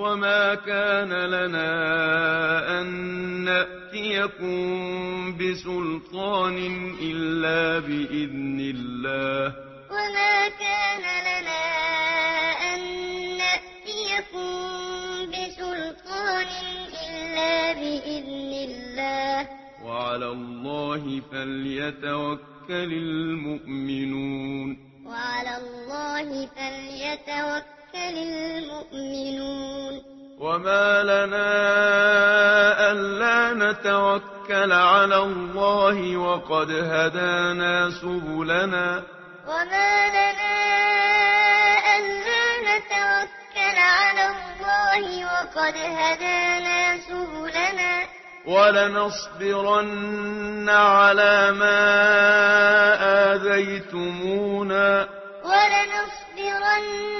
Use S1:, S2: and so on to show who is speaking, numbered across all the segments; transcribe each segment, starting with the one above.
S1: وما كان لنا أن نأتيكم بسلطان إلا بإذن الله.
S2: وما كان لنا أن نأتيكم بسلطان إلا بإذن الله.
S1: وعلى الله فليتوكل المؤمنون.
S2: وعلى الله فليتوكل أحسن
S1: وما لنا ألا نتوكل على الله وقد هدانا سبلنا
S2: وما لنا ألا نتوكل على الله وقد هدانا سبلنا
S1: ولنصبرن على ما آذيتمونا
S2: ولنصبرن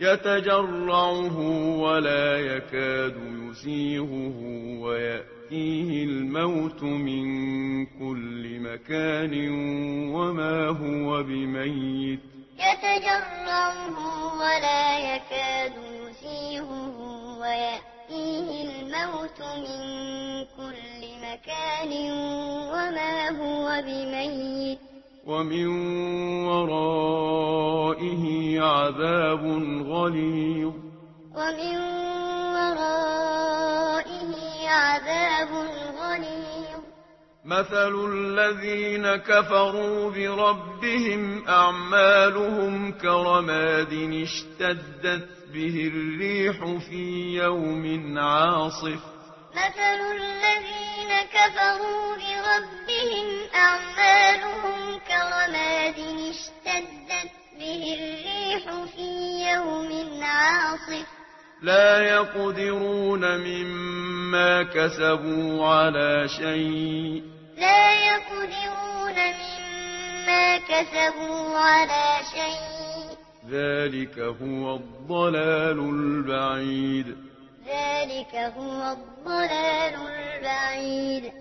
S1: يتجرعه ولا يكاد يسيغه ويأتيه الموت من كل مكان وما هو بميت.
S2: يتجرعه ولا يكاد يسيغه ويأتيه الموت من كل مكان وما هو بميت.
S1: ومن وراء عذاب غليظ.
S2: ومن ورائه عذاب غليظ.
S1: مثل الذين كفروا بربهم أعمالهم كرماد اشتدت به الريح في يوم عاصف.
S2: مثل الذين كفروا بربهم أعمالهم
S1: لا يقدرون مما كسبوا على شيء.
S2: لا يقدرون مما كسبوا على شيء.
S1: ذلك هو الضلال البعيد.
S2: ذلك هو الضلال البعيد.